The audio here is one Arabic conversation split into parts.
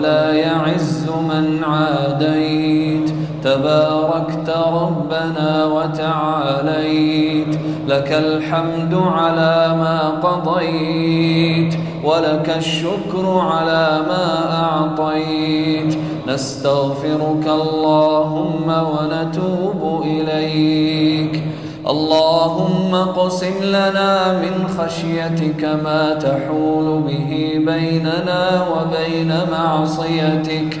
ولا يعز من عاديت. تباركت ربنا وتعاليت. لك الحمد على ما قضيت. ولك الشكر على ما أعطيت. نستغفرك اللهم ونتوب إليك. اللهم قسم لنا من خشيتك ما تحول به بيننا وبين معصيتك.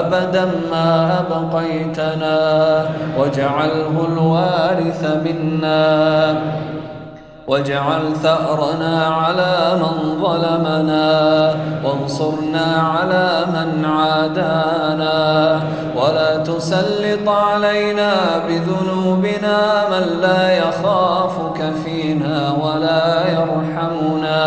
أبدا ما أبقيتنا واجعله الوارث منا. واجعل ثأرنا على من ظلمنا وانصرنا على من عادانا ولا تسلط علينا بذنوبنا من لا يخافك فينا ولا يرحمنا.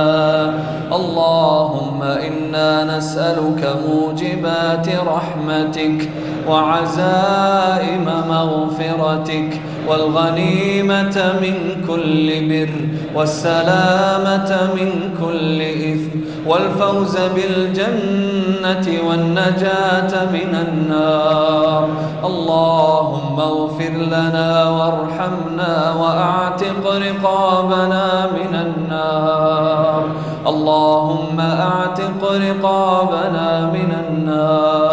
اللهم إنا نسألك موجبات رحمتك وعزائم مغفرتك والغنيمة من كل بر والسلامة من كل إثم والفوز بالجنة والنجاة من النار اللهم اغفر لنا وارحمنا وأعتق رقابنا من النار اللهم أعتق رقابنا من النار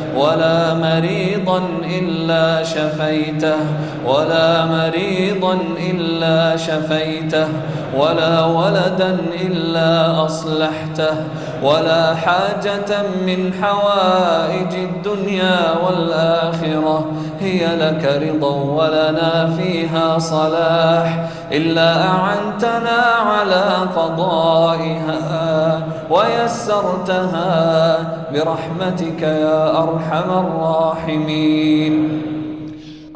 ولا مريضا إلا شفيته ولا مريضا إلا شفيته ولا ولدا إلا أصلحته ولا حاجة من حوائج الدنيا والآخرة هي لك رضا ولنا فيها صلاح إلا أعنتنا على قضائها. ويسرتها برحمتك يا أرحم الراحمين.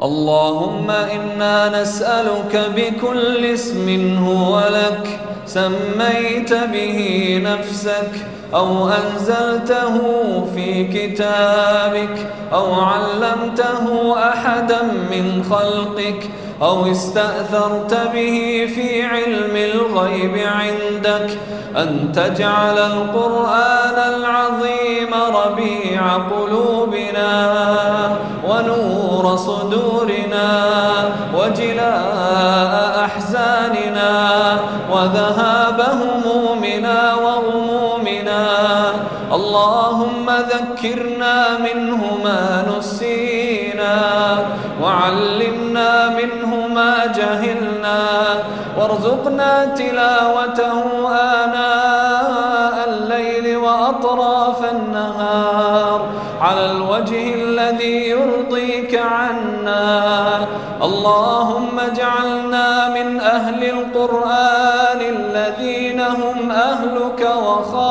اللهم إنا نسألك بكل اسم هو لك سميت به نفسك أو أنزلته في كتابك أو علمته أحدا من خلقك أو استأثرت به في علم الغيب عندك أن تجعل القرآن العظيم ربيع قلوبنا ونور صدورنا وجلاء أحزاننا وذهاب همومنا وغمومنا اللهم ذكرنا منه ما وارزقنا تلاوته آناء الليل وأطراف النهار على الوجه الذي يرضيك عنا. اللهم اجعلنا من أهل القرآن الذين هم أهلك وخاصتك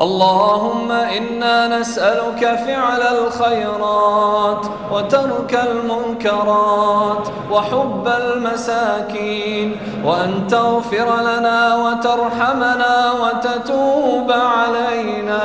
اللهم إنا نسألك فعل الخيرات وترك المنكرات وحب المساكين وأن تغفر لنا وترحمنا وتتوب علينا.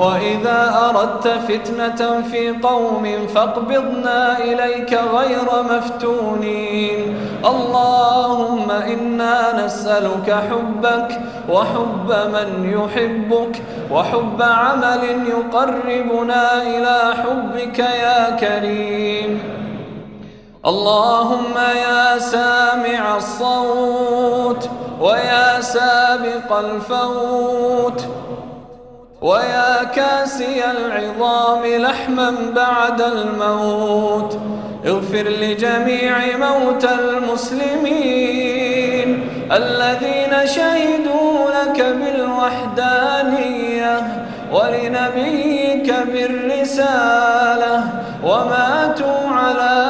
وإذا أردت فتنة في قوم فاقبضنا إليك غير مفتونين. اللهم إنا نسألك حبك وحب من يحبك وحب عمل يقربنا إلى حبك يا كريم. اللهم يا سامع الصوت ويا سابق الفوت ويا كاسي العظام لحما بعد الموت اغفر لجميع موتى المسلمين الذين شهدوا لك بالوحدانية ولنبيك بالرسالة وماتوا على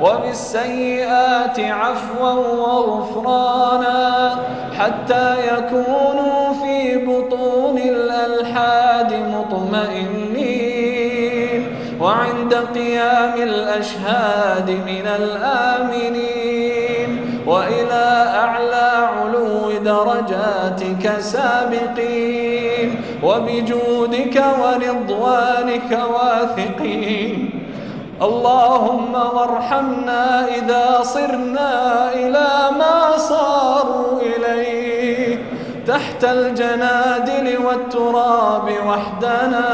وبالسيئات عفوا وغفرانا حتى يكونوا في بطون الألحاد مطمئنين. وعند قيام الأشهاد من الآمنين. وإلى أعلى علو درجاتك سابقين. وبجودك ورضوانك واثقين. اللهم وارحمنا إذا صرنا إلى ما صاروا إليه. تحت الجنادل والتراب وحدنا.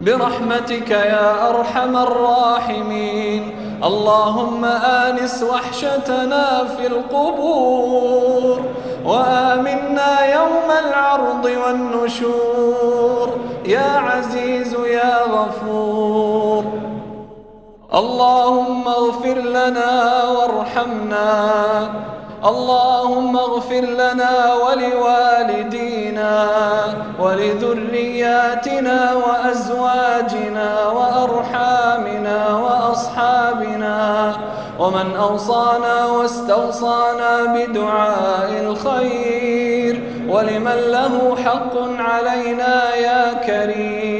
برحمتك يا أرحم الراحمين. اللهم آنس وحشتنا في القبور. وآمنا يوم العرض والنشور. يا اللهم اغفر لنا وارحمنا. اللهم اغفر لنا ولوالدينا ولذرياتنا وأزواجنا وأرحامنا وأصحابنا. ومن أوصانا واستوصانا بدعاء الخير. ولمن له حق علينا يا كريم.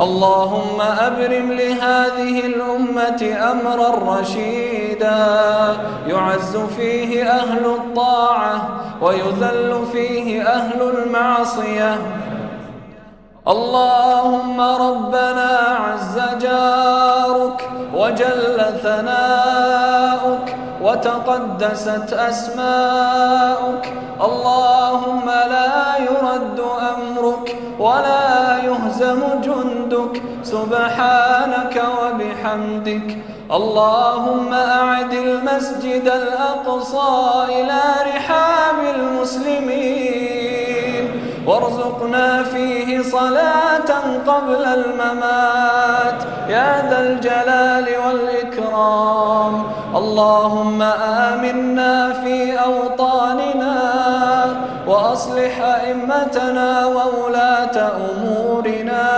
اللهم أبرم لهذه الأمة أمرا رشيدا. يعز فيه أهل الطاعة ويذل فيه أهل المعصية. اللهم ربنا عز جارك وجل ثناؤك وتقدست أسماؤك. اللهم لا يرد أمرك ولا يهزم جندك. سبحانك وبحمدك. اللهم أعد المسجد الأقصى إلى رحاب المسلمين. وارزقنا فيه صلاة قبل الممات. يا ذا الجلال والإكرام. اللهم آمنا في أوطاننا وأصلح أئمتنا وولاة أمورنا.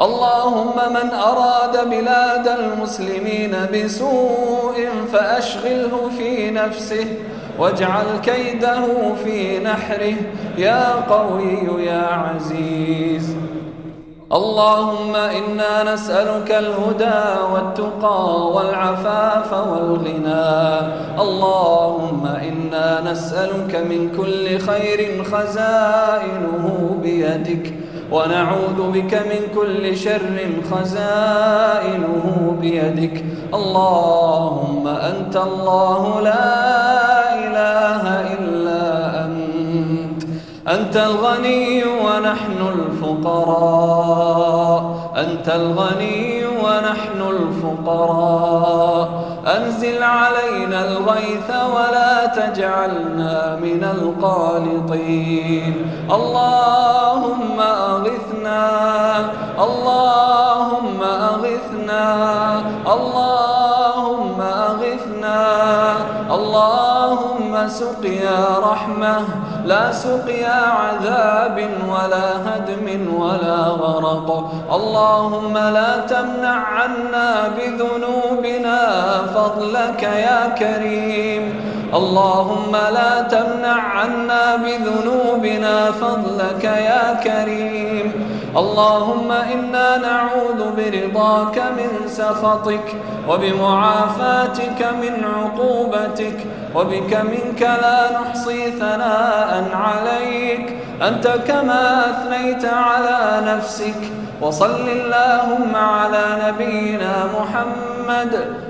اللهم من أراد بلاد المسلمين بسوء فأشغله في نفسه. واجعل كيده في نحره يا قوي يا عزيز. اللهم إنا نسألك الهدى والتقى والعفاف والغنى. اللهم إنا نسألك من كل خير خزائنه بيدك ونعوذ بك من كل شر خزائنه بيدك. اللهم أنت الله لا أنت الغني ونحن الفقراء. أنت الغني ونحن الفقراء. أنزل علينا الغيث ولا تجعلنا من القانطين. اللهم أغثنا. اللهم أغثنا. اللهم سقيا رحمة لا سقيا عذاب ولا هدم ولا غرق اللهم لا تمنع عنا بذنوبنا فضلك يا كريم. اللهم لا تمنع عنا بذنوبنا فضلك يا كريم. اللهم إنا نعوذ برضاك من سخطك وبمعافاتك من عقوبتك وبك منك لا نحصي ثناء عليك. أنت كما أثنيت على نفسك وصل اللهم على نبينا محمد.